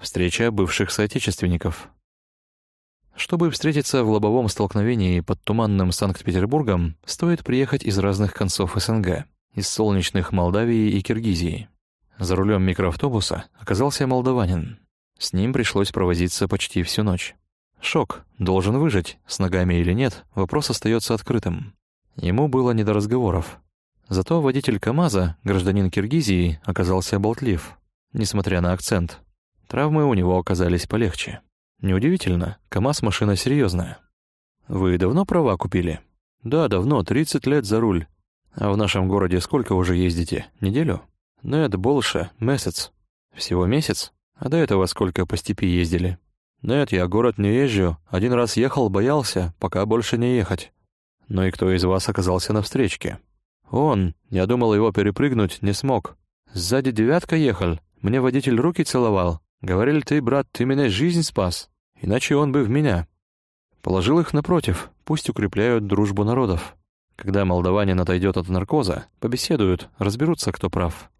Встреча бывших соотечественников. Чтобы встретиться в лобовом столкновении под туманным Санкт-Петербургом, стоит приехать из разных концов СНГ, из солнечных Молдавии и Киргизии. За рулем микроавтобуса оказался молдаванин. С ним пришлось провозиться почти всю ночь. Шок, должен выжить, с ногами или нет, вопрос остается открытым. Ему было не до разговоров. Зато водитель КАМАЗа, гражданин Киргизии, оказался болтлив, несмотря на акцент. Травмы у него оказались полегче. Неудивительно, КАМАЗ машина серьезная. Вы давно права купили? Да, давно, 30 лет за руль. А в нашем городе сколько уже ездите? Неделю? Нет, больше, месяц. Всего месяц? А до этого сколько по степи ездили? Нет, я город не езжу. Один раз ехал, боялся, пока больше не ехать. Ну и кто из вас оказался на встречке? Он. Я думал его перепрыгнуть, не смог. Сзади девятка ехал. Мне водитель руки целовал. Говорили, ты, брат, ты меня жизнь спас. Иначе он бы в меня. Положил их напротив, пусть укрепляют дружбу народов. Когда молдаванин отойдет от наркоза, побеседуют, разберутся, кто прав.